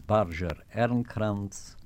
Barger Ernkrantz